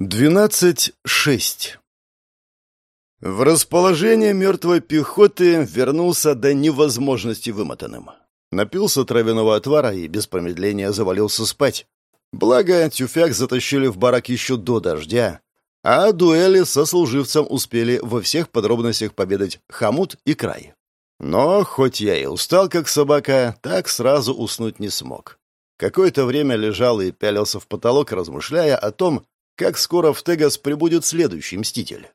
12.6 В расположение мертвой пехоты вернулся до невозможности вымотанным. Напился травяного отвара и без промедления завалился спать. Благо, тюфяк затащили в барак еще до дождя, а дуэли со служивцем успели во всех подробностях победать хомут и край. Но, хоть я и устал, как собака, так сразу уснуть не смог. Какое-то время лежал и пялился в потолок, размышляя о том, как скоро в Тегас прибудет следующий Мститель.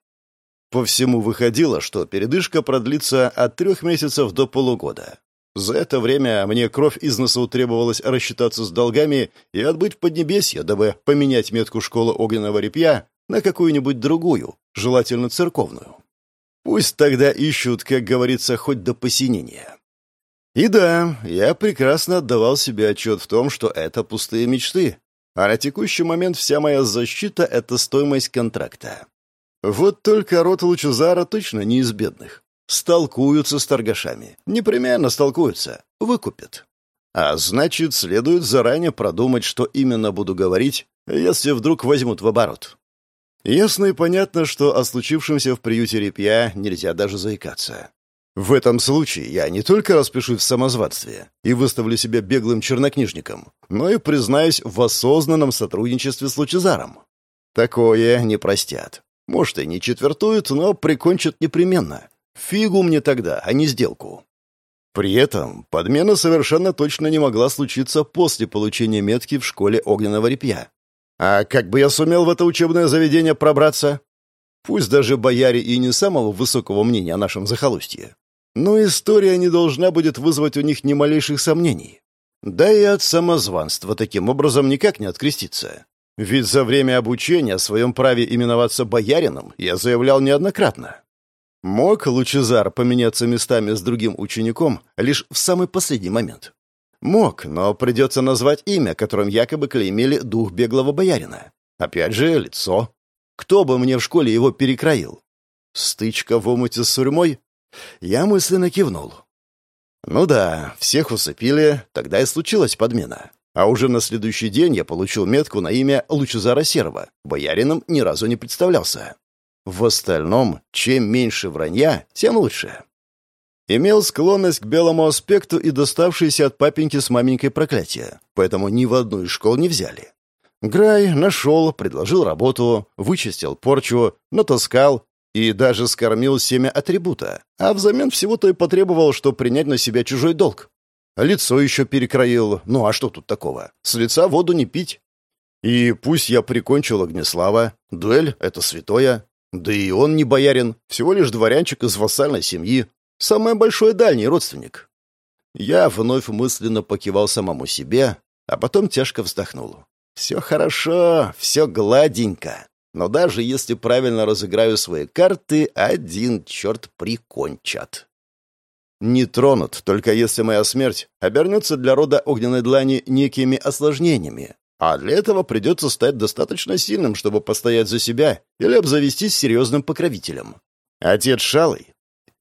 По всему выходило, что передышка продлится от трех месяцев до полугода. За это время мне кровь из носа требовалось рассчитаться с долгами и отбыть в Поднебесье, дабы поменять метку школы огненного репья на какую-нибудь другую, желательно церковную. Пусть тогда ищут, как говорится, хоть до посинения. И да, я прекрасно отдавал себе отчет в том, что это пустые мечты, а на текущий момент вся моя защита — это стоимость контракта. Вот только рот Лучезара точно не из бедных. Столкуются с торгашами. Непременно столкуются. Выкупят. А значит, следует заранее продумать, что именно буду говорить, если вдруг возьмут в оборот. Ясно и понятно, что о случившемся в приюте Репья нельзя даже заикаться. В этом случае я не только распишусь в самозванстве и выставлю себя беглым чернокнижником, но и признаюсь в осознанном сотрудничестве с Лучезаром. Такое не простят. Может, и не четвертуют, но прикончат непременно. Фигу мне тогда, а не сделку. При этом подмена совершенно точно не могла случиться после получения метки в школе огненного репья. А как бы я сумел в это учебное заведение пробраться? Пусть даже бояре и не самого высокого мнения о нашем захолустье. Но история не должна будет вызвать у них ни малейших сомнений. Да и от самозванства таким образом никак не откреститься. Ведь за время обучения о своем праве именоваться боярином я заявлял неоднократно. Мог Лучезар поменяться местами с другим учеником лишь в самый последний момент. Мог, но придется назвать имя, которым якобы клеймили дух беглого боярина. Опять же, лицо. Кто бы мне в школе его перекроил? Стычка в омуте с сурьмой? Я мысленно кивнул. Ну да, всех усыпили, тогда и случилась подмена. А уже на следующий день я получил метку на имя Лучезара Серова. Боярином ни разу не представлялся. В остальном, чем меньше вранья, тем лучше. Имел склонность к белому аспекту и доставшиеся от папеньки с маменькой проклятия, поэтому ни в одну из школ не взяли. Грай нашел, предложил работу, вычистил порчу, натаскал, и даже скормил семя атрибута, а взамен всего-то и потребовал, что принять на себя чужой долг. Лицо еще перекроил, ну а что тут такого? С лица воду не пить. И пусть я прикончил Огнеслава, дуэль — это святое, да и он не боярин, всего лишь дворянчик из вассальной семьи, самый большой дальний родственник. Я вновь мысленно покивал самому себе, а потом тяжко вздохнул. Все хорошо, все гладенько. Но даже если правильно разыграю свои карты, один черт прикончат. Не тронут, только если моя смерть обернется для рода огненной длани некими осложнениями. А для этого придется стать достаточно сильным, чтобы постоять за себя или обзавестись серьезным покровителем. Отец Шалый.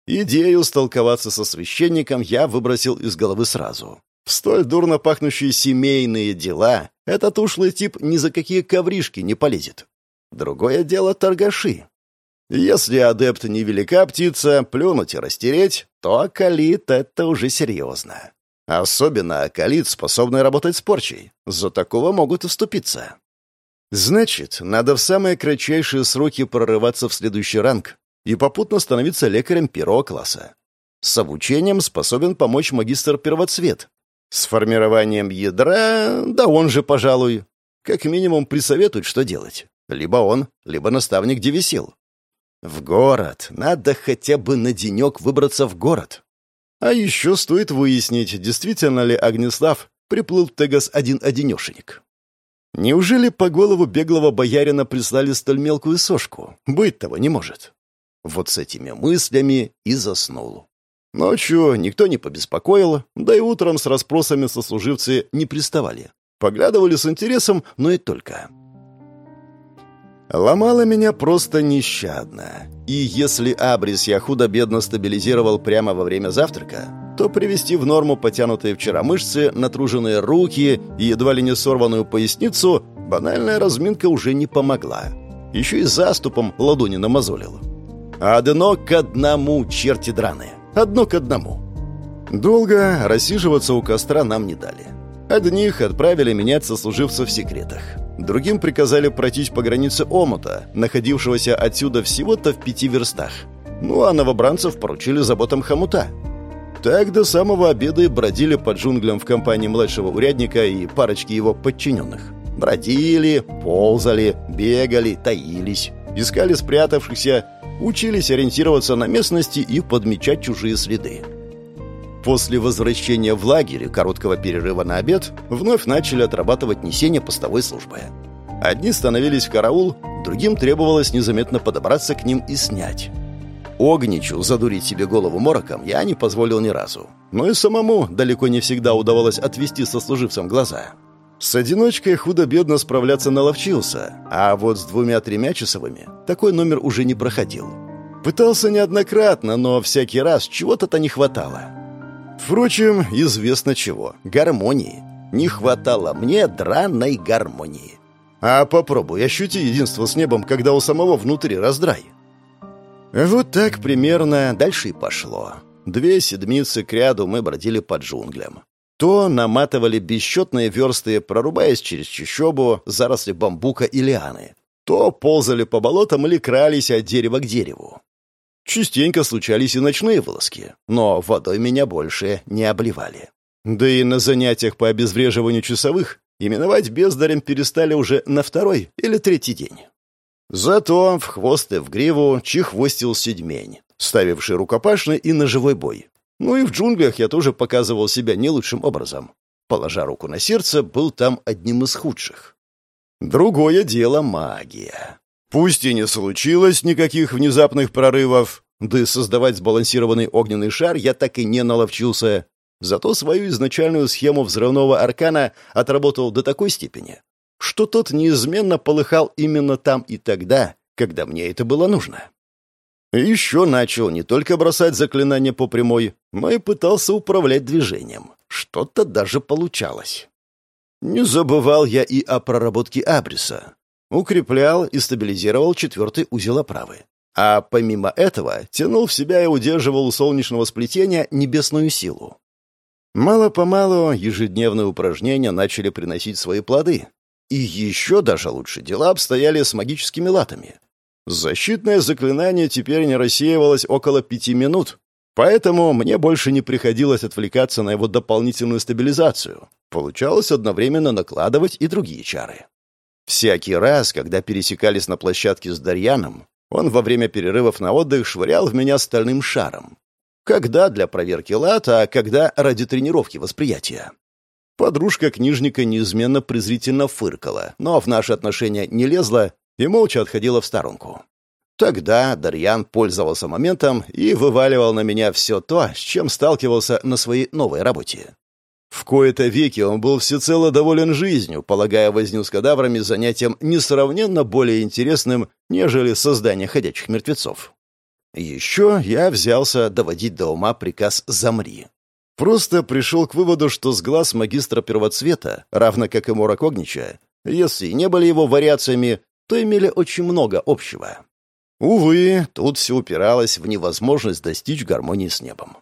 Идею столковаться со священником я выбросил из головы сразу. В столь дурно пахнущие семейные дела этот ушлый тип ни за какие ковришки не полезет. Другое дело торгаши. Если адепт невелика птица, плюнуть и растереть, то акалит — это уже серьезно. Особенно акалит, способный работать с порчей. За такого могут уступиться. Значит, надо в самые кратчайшие сроки прорываться в следующий ранг и попутно становиться лекарем первого класса. С обучением способен помочь магистр первоцвет. С формированием ядра, да он же, пожалуй. Как минимум присоветует, что делать. Либо он, либо наставник Девисил. В город. Надо хотя бы на денек выбраться в город. А еще стоит выяснить, действительно ли Агнеслав приплыл в Тегас один-одинешенек. Неужели по голову беглого боярина прислали столь мелкую сошку? Быть того не может. Вот с этими мыслями и заснул. Ночью никто не побеспокоил, да и утром с расспросами сослуживцы не приставали. Поглядывали с интересом, но и только. Ломало меня просто нещадно. И если абрис я худо-бедно стабилизировал прямо во время завтрака, то привести в норму потянутые вчера мышцы, натруженные руки и едва ли не сорванную поясницу банальная разминка уже не помогла. Еще и заступом ладони намазолил. Одно к одному, черти драные. Одно к одному. Долго рассиживаться у костра нам не дали. Одних отправили менять сослуживцев в секретах. Другим приказали пройтись по границе омута, находившегося отсюда всего-то в пяти верстах. Ну а новобранцев поручили заботам хомута. Так до самого обеда и бродили по джунглям в компании младшего урядника и парочки его подчиненных. Бродили, ползали, бегали, таились, искали спрятавшихся, учились ориентироваться на местности и подмечать чужие следы. После возвращения в лагерь короткого перерыва на обед вновь начали отрабатывать несение постовой службы. Одни становились в караул, другим требовалось незаметно подобраться к ним и снять. Огничу задурить себе голову мороком я не позволил ни разу. Но и самому далеко не всегда удавалось отвести сослуживцам глаза. С одиночкой худо-бедно справляться наловчился, а вот с двумя-тремя часовыми такой номер уже не проходил. Пытался неоднократно, но всякий раз чего-то-то не хватало. Впрочем, известно чего. Гармонии. Не хватало мне драной гармонии. А попробуй ощути единство с небом, когда у самого внутри раздрай. Вот так примерно дальше и пошло. Две седмицы кряду мы бродили под джунглям. То наматывали бесчетные версты, прорубаясь через чащобу, заросли бамбука и лианы. То ползали по болотам или крались от дерева к дереву. Частенько случались и ночные вылазки, но водой меня больше не обливали. Да и на занятиях по обезвреживанию часовых именовать бездарем перестали уже на второй или третий день. Зато в хвост и в гриву чехвостил седьмень, ставивший рукопашный и ножевой бой. Ну и в джунглях я тоже показывал себя не лучшим образом. Положа руку на сердце, был там одним из худших. Другое дело магия. Пусть и не случилось никаких внезапных прорывов, да и создавать сбалансированный огненный шар я так и не наловчился. Зато свою изначальную схему взрывного аркана отработал до такой степени, что тот неизменно полыхал именно там и тогда, когда мне это было нужно. Еще начал не только бросать заклинания по прямой, но и пытался управлять движением. Что-то даже получалось. Не забывал я и о проработке абриса укреплял и стабилизировал четвертый узел оправы. А помимо этого тянул в себя и удерживал у солнечного сплетения небесную силу. Мало-помалу ежедневные упражнения начали приносить свои плоды. И еще даже лучше дела обстояли с магическими латами. Защитное заклинание теперь не рассеивалось около пяти минут, поэтому мне больше не приходилось отвлекаться на его дополнительную стабилизацию. Получалось одновременно накладывать и другие чары. Всякий раз, когда пересекались на площадке с Дарьяном, он во время перерывов на отдых швырял в меня стальным шаром. Когда для проверки лата, а когда ради тренировки восприятия. Подружка книжника неизменно презрительно фыркала, но в наши отношения не лезла и молча отходила в сторонку. Тогда Дарьян пользовался моментом и вываливал на меня все то, с чем сталкивался на своей новой работе. В кои-то веки он был всецело доволен жизнью, полагая возню с кадаврами занятием несравненно более интересным, нежели создание ходячих мертвецов. Еще я взялся доводить до ума приказ «замри». Просто пришел к выводу, что с глаз магистра первоцвета, равно как и Мора Когнича, если не были его вариациями, то имели очень много общего. Увы, тут все упиралось в невозможность достичь гармонии с небом.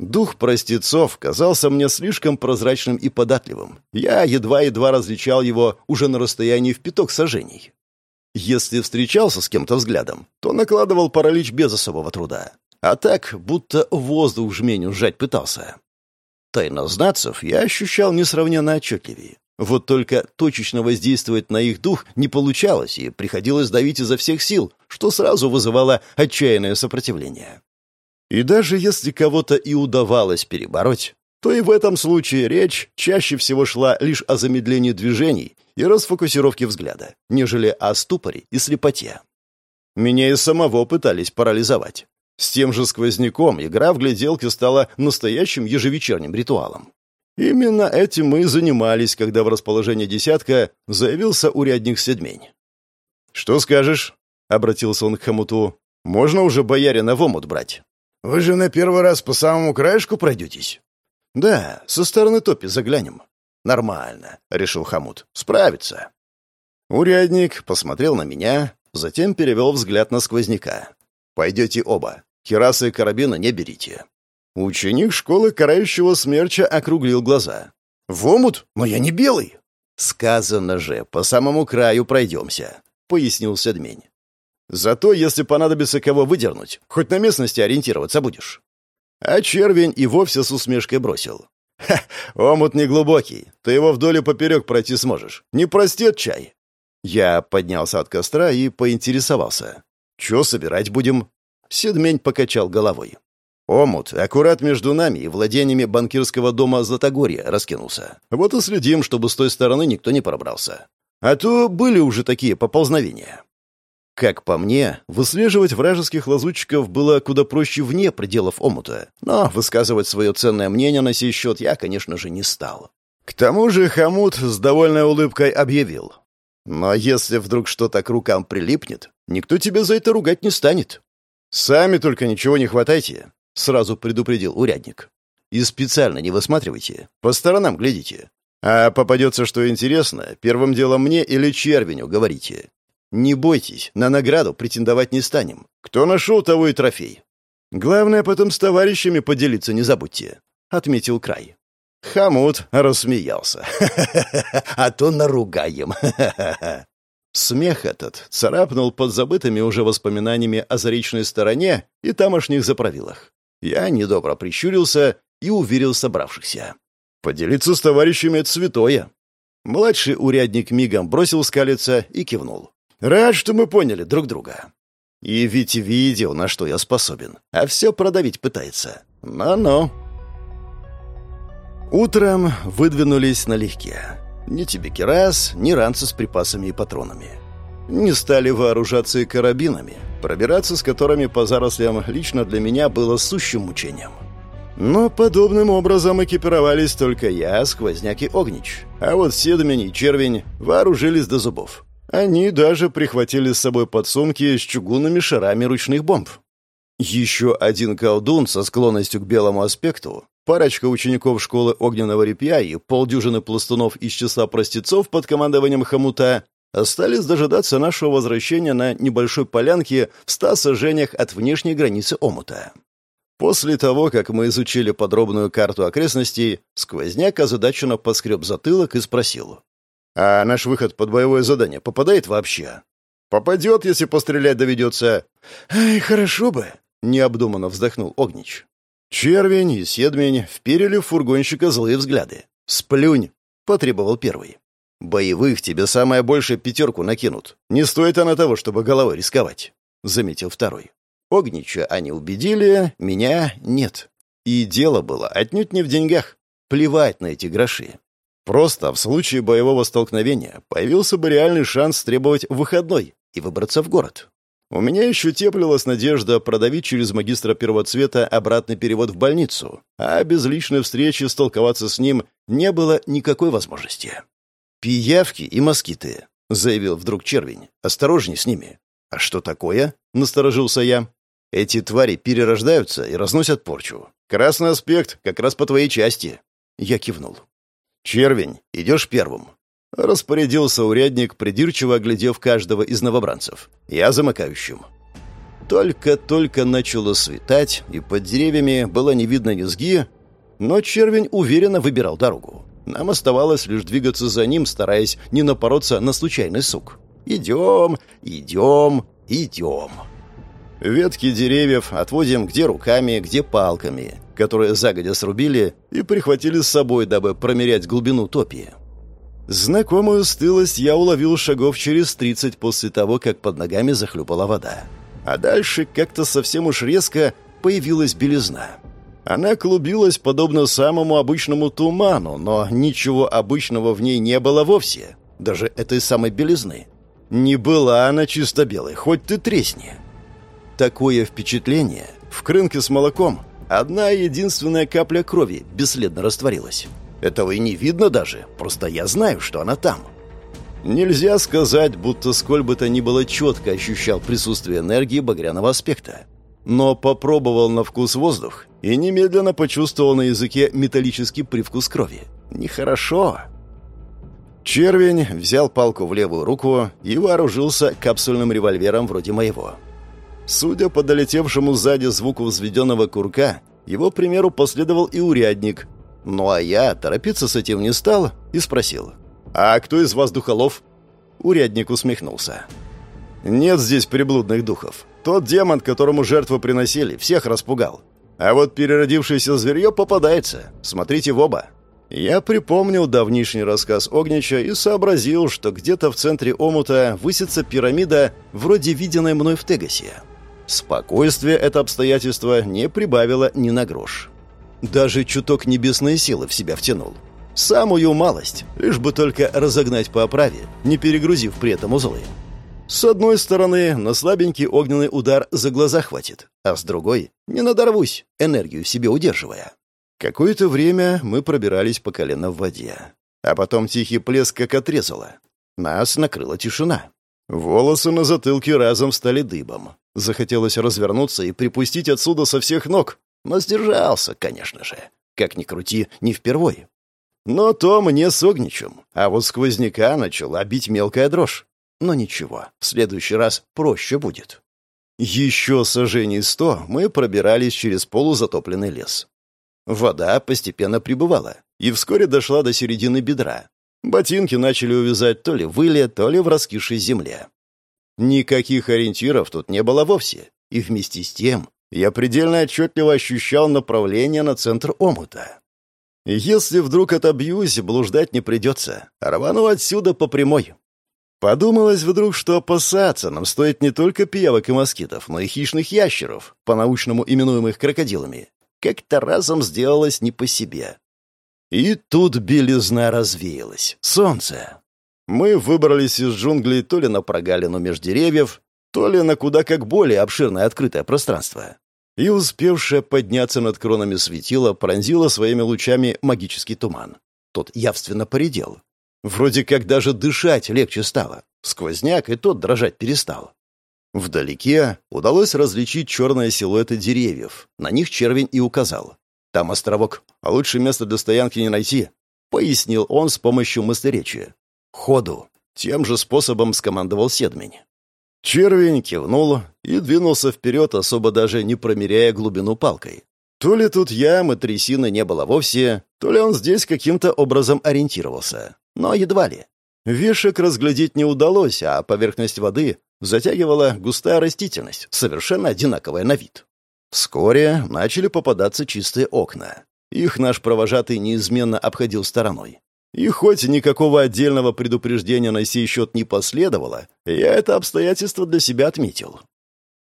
Дух простецов казался мне слишком прозрачным и податливым. Я едва-едва различал его уже на расстоянии в пяток сажений. Если встречался с кем-то взглядом, то накладывал паралич без особого труда. А так, будто воздух жменю сжать пытался. Тайнознацев я ощущал несравненно отчетливее. Вот только точечно воздействовать на их дух не получалось, и приходилось давить изо всех сил, что сразу вызывало отчаянное сопротивление. И даже если кого-то и удавалось перебороть, то и в этом случае речь чаще всего шла лишь о замедлении движений и расфокусировке взгляда, нежели о ступоре и слепоте. Меня и самого пытались парализовать. С тем же сквозняком игра в гляделки стала настоящим ежевечерним ритуалом. Именно этим мы и занимались, когда в расположении десятка заявился урядник Седмень. «Что скажешь?» — обратился он к хомуту. «Можно уже боярина в омут брать?» «Вы же на первый раз по самому краешку пройдетесь?» «Да, со стороны топи заглянем». «Нормально», — решил Хамут. «Справится». Урядник посмотрел на меня, затем перевел взгляд на сквозняка. «Пойдете оба. Керасы и карабина не берите». Ученик школы карающего смерча округлил глаза. «В омут? Но я не белый!» «Сказано же, по самому краю пройдемся», — пояснил Седмень. «Зато, если понадобится кого выдернуть, хоть на местности ориентироваться будешь». А червень и вовсе с усмешкой бросил. «Ха, омут неглубокий, ты его вдоль и поперек пройти сможешь. Не простет чай». Я поднялся от костра и поинтересовался. «Чё собирать будем?» Седмень покачал головой. Омут аккурат между нами и владениями банкирского дома Златогорья раскинулся. Вот и следим, чтобы с той стороны никто не пробрался. А то были уже такие поползновения. Как по мне, выслеживать вражеских лазутчиков было куда проще вне пределов омута, но высказывать свое ценное мнение на сей счет я, конечно же, не стал. К тому же Хамут с довольной улыбкой объявил. «Но если вдруг что-то к рукам прилипнет, никто тебя за это ругать не станет. Сами только ничего не хватайте. — сразу предупредил урядник. «И специально не высматривайте, по сторонам глядите. А попадется что интересно, первым делом мне или червеню говорите. Не бойтесь, на награду претендовать не станем. Кто нашел, того и трофей. Главное, потом с товарищами поделиться не забудьте», — отметил край. Хамут рассмеялся. «А то наругаем!» Смех этот царапнул под забытыми уже воспоминаниями о заречной стороне и тамошних заправилах. Я недобро прищурился и уверил собравшихся. «Поделиться с товарищами — это святое». Младший урядник мигом бросил скалиться и кивнул. «Рад, что мы поняли друг друга». И ведь видел, на что я способен, а все продавить пытается. Но-но. Утром выдвинулись налегке. Ни тебе керас, ни ранцы с припасами и патронами. Не стали вооружаться и карабинами, пробираться с которыми по зарослям лично для меня было сущим мучением. Но подобным образом экипировались только я, Сквозняк и Огнич. А вот Седмень и Червень вооружились до зубов. Они даже прихватили с собой подсумки с чугунными шарами ручных бомб. Еще один колдун со склонностью к белому аспекту, парочка учеников школы огненного репья и полдюжины пластунов из числа простецов под командованием хомута остались дожидаться нашего возвращения на небольшой полянке в ста сажениях от внешней границы омута. После того, как мы изучили подробную карту окрестностей, сквозняк озадаченно поскреб затылок и спросил. «А наш выход под боевое задание попадает вообще?» «Попадет, если пострелять доведется». «Ай, хорошо бы», — необдуманно вздохнул Огнич. Червень и Седмень вперили в фургонщика злые взгляды. «Сплюнь!» — потребовал первый. «Боевых тебе самое больше пятерку накинут. Не стоит она того, чтобы головой рисковать», — заметил второй. Огнича они убедили, меня нет. И дело было отнюдь не в деньгах. Плевать на эти гроши. Просто в случае боевого столкновения появился бы реальный шанс требовать выходной и выбраться в город. У меня еще теплилась надежда продавить через магистра первого цвета обратный перевод в больницу, а без личной встречи столковаться с ним не было никакой возможности. «Пиявки и москиты», — заявил вдруг червень. «Осторожней с ними». «А что такое?» — насторожился я. «Эти твари перерождаются и разносят порчу. Красный аспект как раз по твоей части». Я кивнул. «Червень, идешь первым». Распорядился урядник, придирчиво оглядев каждого из новобранцев. «Я замыкающим». Только-только начало светать, и под деревьями было не видно низги, но червень уверенно выбирал дорогу. Нам оставалось лишь двигаться за ним, стараясь не напороться на случайный сук. Идем, идем, идем. Ветки деревьев отводим где руками, где палками, которые загодя срубили и прихватили с собой, дабы промерять глубину топи. Знакомую стылость я уловил шагов через тридцать после того, как под ногами захлюпала вода. А дальше как-то совсем уж резко появилась белизна — она клубилась подобно самому обычному туману, но ничего обычного в ней не было вовсе, даже этой самой белизны. Не была она чисто белой, хоть ты тресни. Такое впечатление в крынке с молоком одна единственная капля крови бесследно растворилась. Этого и не видно даже, просто я знаю, что она там. Нельзя сказать, будто сколь бы то ни было четко ощущал присутствие энергии багряного аспекта но попробовал на вкус воздух и немедленно почувствовал на языке металлический привкус крови. Нехорошо. Червень взял палку в левую руку и вооружился капсульным револьвером вроде моего. Судя по долетевшему сзади звуку взведенного курка, его примеру последовал и урядник. Ну а я торопиться с этим не стал и спросил. «А кто из вас духолов?» Урядник усмехнулся. «Нет здесь приблудных духов. Тот демон, которому жертву приносили, всех распугал. А вот переродившееся зверье попадается. Смотрите в оба». Я припомнил давнишний рассказ Огнича и сообразил, что где-то в центре омута высится пирамида, вроде виденной мной в Тегасе. Спокойствие это обстоятельство не прибавило ни на грош. Даже чуток небесной силы в себя втянул. Самую малость, лишь бы только разогнать по оправе, не перегрузив при этом узлы. С одной стороны, на слабенький огненный удар за глаза хватит, а с другой — не надорвусь, энергию себе удерживая. Какое-то время мы пробирались по колено в воде. А потом тихий плеск как отрезало. Нас накрыла тишина. Волосы на затылке разом стали дыбом. Захотелось развернуться и припустить отсюда со всех ног. Но сдержался, конечно же. Как ни крути, не впервой. Но то мне с огничем. А вот сквозняка начала бить мелкая дрожь. Но ничего, в следующий раз проще будет. Еще сожжений сто мы пробирались через полузатопленный лес. Вода постепенно прибывала и вскоре дошла до середины бедра. Ботинки начали увязать то ли в иле, то ли в раскисшей земле. Никаких ориентиров тут не было вовсе, и вместе с тем я предельно отчетливо ощущал направление на центр омута. Если вдруг отобьюсь, блуждать не придется, рвану отсюда по прямой. Подумалось вдруг, что опасаться нам стоит не только пиявок и москитов, но и хищных ящеров, по-научному именуемых крокодилами, как-то разом сделалось не по себе. И тут белизна развеялась. Солнце. Мы выбрались из джунглей то ли на прогалину меж деревьев, то ли на куда как более обширное открытое пространство. И успевшая подняться над кронами светила пронзила своими лучами магический туман. Тот явственно поредел. Вроде как даже дышать легче стало. Сквозняк и тот дрожать перестал. Вдалеке удалось различить черные силуэты деревьев. На них червень и указал. «Там островок, а лучше место для стоянки не найти», — пояснил он с помощью мыслеречия. «Ходу». Тем же способом скомандовал Седмень. Червень кивнул и двинулся вперед, особо даже не промеряя глубину палкой. То ли тут ямы, трясины не было вовсе, то ли он здесь каким-то образом ориентировался. Но едва ли. Вешек разглядеть не удалось, а поверхность воды затягивала густая растительность, совершенно одинаковая на вид. Вскоре начали попадаться чистые окна. Их наш провожатый неизменно обходил стороной. И хоть никакого отдельного предупреждения на сей счет не последовало, я это обстоятельство для себя отметил.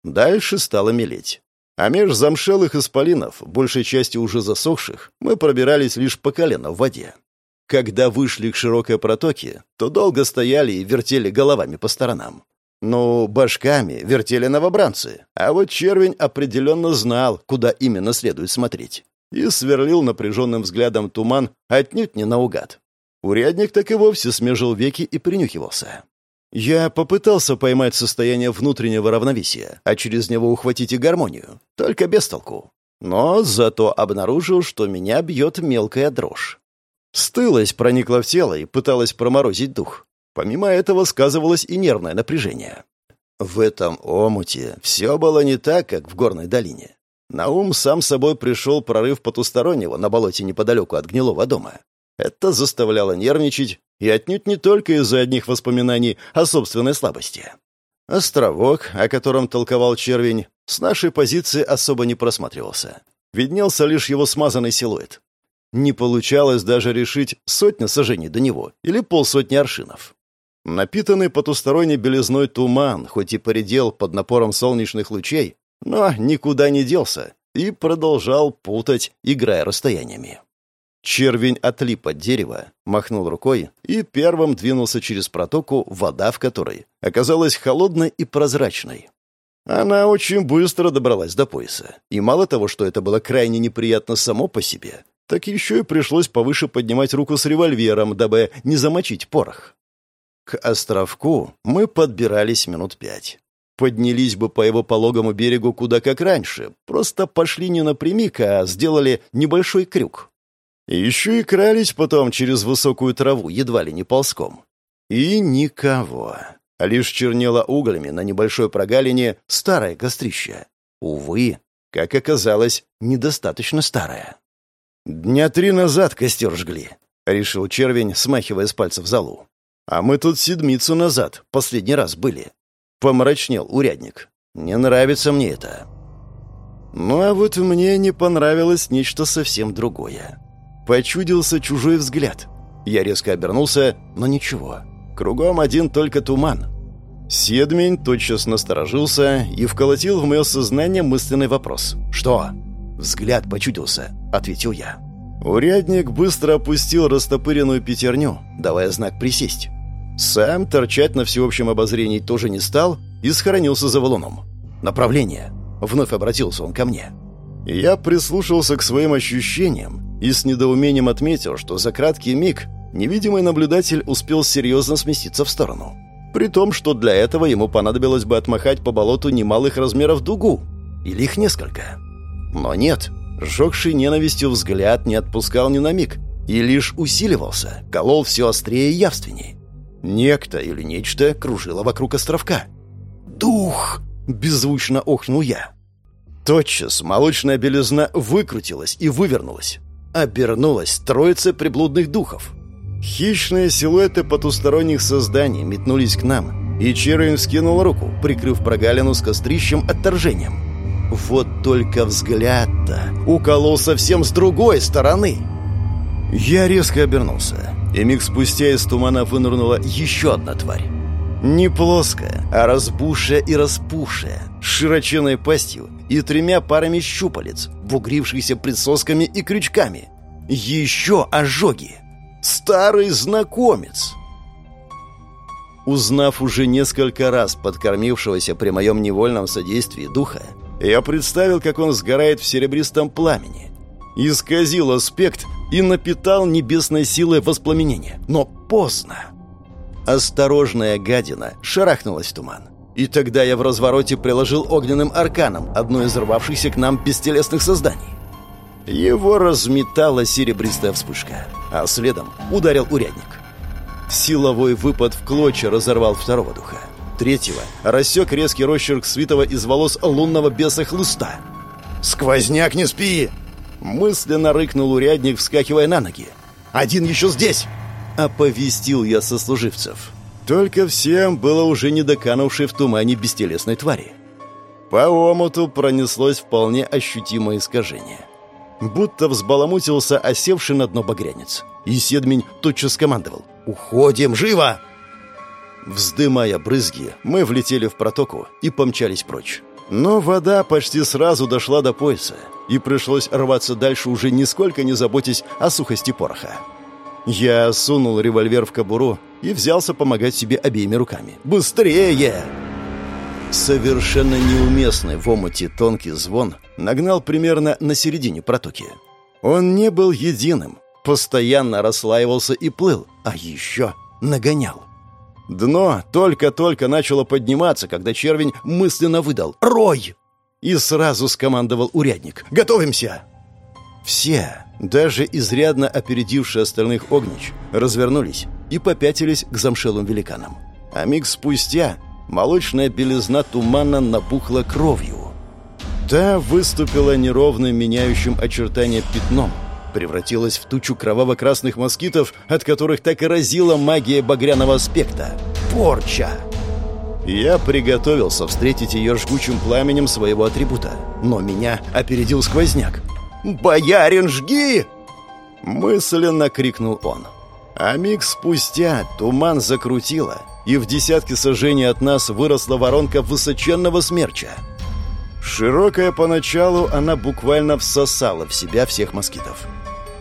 Дальше стало мелеть. А меж замшелых исполинов, большей части уже засохших, мы пробирались лишь по колено в воде. Когда вышли к широкой протоке, то долго стояли и вертели головами по сторонам. Ну, башками вертели новобранцы, а вот червень определенно знал, куда именно следует смотреть. И сверлил напряженным взглядом туман отнюдь не наугад. Урядник так и вовсе смежил веки и принюхивался. Я попытался поймать состояние внутреннего равновесия, а через него ухватить и гармонию, только без толку. Но зато обнаружил, что меня бьет мелкая дрожь. Стылость проникла в тело и пыталась проморозить дух. Помимо этого сказывалось и нервное напряжение. В этом омуте все было не так, как в горной долине. На ум сам собой пришел прорыв потустороннего на болоте неподалеку от гнилого дома. Это заставляло нервничать, и отнюдь не только из-за одних воспоминаний о собственной слабости. Островок, о котором толковал червень, с нашей позиции особо не просматривался. Виднелся лишь его смазанный силуэт. Не получалось даже решить сотня сажений до него или полсотни аршинов. Напитанный потусторонней белизной туман, хоть и поредел под напором солнечных лучей, но никуда не делся и продолжал путать, играя расстояниями. Червень отлип от дерева, махнул рукой и первым двинулся через протоку, вода в которой оказалась холодной и прозрачной. Она очень быстро добралась до пояса. И мало того, что это было крайне неприятно само по себе, так еще и пришлось повыше поднимать руку с револьвером, дабы не замочить порох. К островку мы подбирались минут пять. Поднялись бы по его пологому берегу куда как раньше, просто пошли не напрямик, а сделали небольшой крюк. Еще и крались потом через высокую траву, едва ли не ползком. И никого. Лишь чернело углями на небольшой прогалине старое кострище. Увы, как оказалось, недостаточно старое. «Дня три назад костер жгли», — решил червень, смахивая с пальцев залу. «А мы тут седмицу назад, последний раз были». Помрачнел урядник. «Не нравится мне это». Ну а вот мне не понравилось нечто совсем другое. Почудился чужой взгляд. Я резко обернулся, но ничего. Кругом один только туман. Седмень тотчас насторожился и вколотил в мое сознание мысленный вопрос. «Что?» «Взгляд почудился», — ответил я. Урядник быстро опустил растопыренную пятерню, давая знак присесть. Сам торчать на всеобщем обозрении тоже не стал и схоронился за валуном. «Направление!» — вновь обратился он ко мне. Я прислушался к своим ощущениям и с недоумением отметил, что за краткий миг невидимый наблюдатель успел серьезно сместиться в сторону. При том, что для этого ему понадобилось бы отмахать по болоту немалых размеров дугу. Или их несколько. Но нет, Жегший ненавистью взгляд не отпускал ни на миг и лишь усиливался, колол все острее и явственней. Некто или нечто кружило вокруг островка. «Дух!» — беззвучно охнул я. Тотчас молочная белизна выкрутилась и вывернулась. Обернулась троица приблудных духов. Хищные силуэты потусторонних созданий метнулись к нам, и Червин вскинул руку, прикрыв прогалину с кострищем отторжением. Вот только взгляд-то уколол совсем с другой стороны. Я резко обернулся, и миг спустя из тумана вынырнула еще одна тварь. Не плоская, а разбухшая и распухшая, с широченной пастью и тремя парами щупалец, бугрившихся присосками и крючками. Еще ожоги. Старый знакомец. Узнав уже несколько раз подкормившегося при моем невольном содействии духа, я представил, как он сгорает в серебристом пламени. Исказил аспект и напитал небесной силой воспламенения. Но поздно. Осторожная гадина шарахнулась в туман. И тогда я в развороте приложил огненным арканом одно из рвавшихся к нам бестелесных созданий. Его разметала серебристая вспышка, а следом ударил урядник. Силовой выпад в клочья разорвал второго духа. Третьего рассек резкий росчерк свитого из волос лунного беса хлыста. «Сквозняк, не спи!» Мысленно рыкнул урядник, вскакивая на ноги. «Один еще здесь!» Оповестил я сослуживцев. Только всем было уже не доканувшей в тумане бестелесной твари. По омуту пронеслось вполне ощутимое искажение. Будто взбаламутился осевший на дно багрянец. И Седмень тотчас командовал. «Уходим! Живо!» Вздымая брызги, мы влетели в протоку и помчались прочь. Но вода почти сразу дошла до пояса, и пришлось рваться дальше, уже нисколько не заботясь о сухости пороха. Я сунул револьвер в кобуру и взялся помогать себе обеими руками. «Быстрее!» Совершенно неуместный в омуте тонкий звон нагнал примерно на середине протоки. Он не был единым, постоянно расслаивался и плыл, а еще нагонял. Дно только-только начало подниматься, когда червень мысленно выдал «Рой!» и сразу скомандовал урядник «Готовимся!» Все, даже изрядно опередившие остальных огнич, развернулись и попятились к замшелым великанам. А миг спустя молочная белизна тумана набухла кровью. Та выступила неровным меняющим очертания пятном — превратилась в тучу кроваво-красных москитов, от которых так и разила магия багряного аспекта. Порча! Я приготовился встретить ее жгучим пламенем своего атрибута, но меня опередил сквозняк. «Боярин, жги!» Мысленно крикнул он. А миг спустя туман закрутило, и в десятке сожжений от нас выросла воронка высоченного смерча. Широкая поначалу, она буквально всосала в себя всех москитов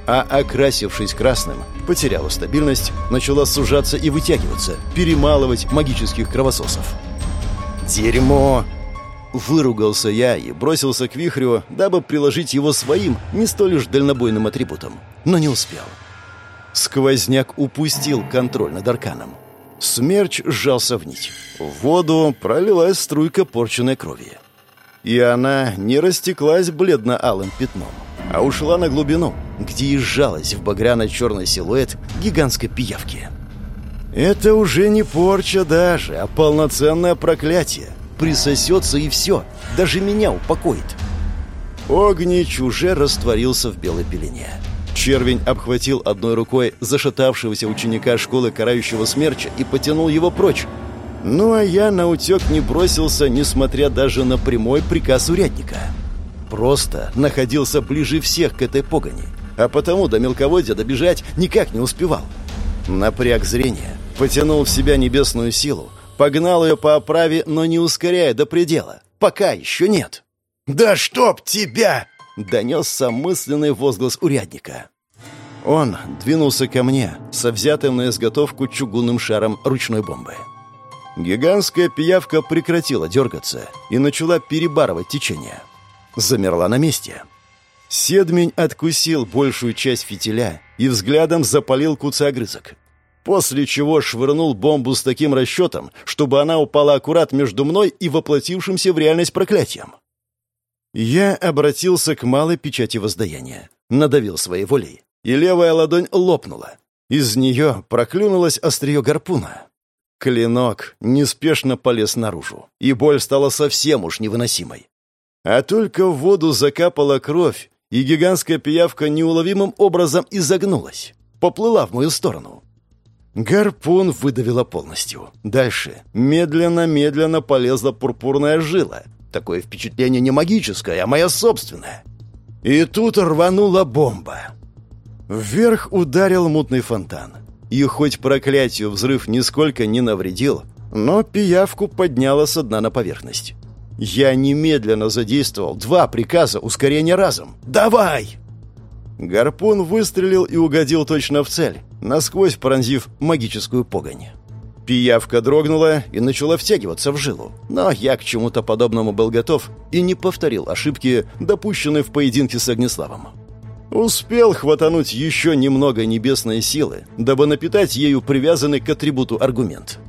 а окрасившись красным, потеряла стабильность, начала сужаться и вытягиваться, перемалывать магических кровососов. «Дерьмо!» Выругался я и бросился к вихрю, дабы приложить его своим, не столь уж дальнобойным атрибутом. Но не успел. Сквозняк упустил контроль над арканом. Смерч сжался в нить. В воду пролилась струйка порченной крови. И она не растеклась бледно-алым пятном а ушла на глубину, где и сжалась в багряно-черный силуэт гигантской пиявки. Это уже не порча даже, а полноценное проклятие. Присосется и все, даже меня упокоит. Огнич уже растворился в белой пелене. Червень обхватил одной рукой зашатавшегося ученика школы карающего смерча и потянул его прочь. Ну а я на утек не бросился, несмотря даже на прямой приказ урядника. Просто находился ближе всех к этой погони, а потому до мелководья добежать никак не успевал. Напряг зрение, потянул в себя небесную силу, погнал ее по оправе, но не ускоряя до предела. Пока еще нет. «Да чтоб тебя!» — донесся мысленный возглас урядника. Он двинулся ко мне со взятым на изготовку чугунным шаром ручной бомбы. Гигантская пиявка прекратила дергаться и начала перебарывать течение. Замерла на месте. Седмень откусил большую часть фитиля и взглядом запалил куцеогрызок. После чего швырнул бомбу с таким расчетом, чтобы она упала аккурат между мной и воплотившимся в реальность проклятием. Я обратился к малой печати воздаяния, надавил своей волей, и левая ладонь лопнула. Из нее проклюнулось острие гарпуна. Клинок неспешно полез наружу, и боль стала совсем уж невыносимой. А только в воду закапала кровь, и гигантская пиявка неуловимым образом изогнулась, поплыла в мою сторону. Гарпун выдавила полностью. Дальше медленно-медленно полезла пурпурная жила — Такое впечатление не магическое, а моя собственная. И тут рванула бомба. Вверх ударил мутный фонтан. И хоть проклятию взрыв нисколько не навредил, но пиявку подняла со дна на поверхность. Я немедленно задействовал два приказа ускорения разом. «Давай!» Гарпун выстрелил и угодил точно в цель, насквозь пронзив магическую погонь. Пиявка дрогнула и начала втягиваться в жилу. Но я к чему-то подобному был готов и не повторил ошибки, допущенные в поединке с Огнеславом. Успел хватануть еще немного небесной силы, дабы напитать ею привязанный к атрибуту аргумент.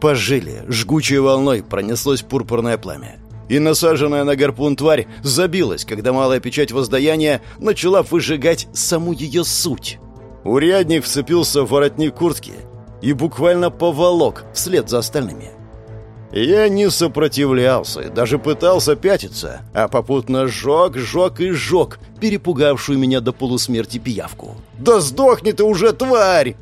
По жиле жгучей волной пронеслось пурпурное пламя. И насаженная на гарпун тварь забилась, когда малая печать воздаяния начала выжигать саму ее суть. Урядник вцепился в воротник куртки и буквально поволок вслед за остальными. Я не сопротивлялся, даже пытался пятиться, а попутно жег, жег и жег перепугавшую меня до полусмерти пиявку. «Да сдохни ты уже, тварь!»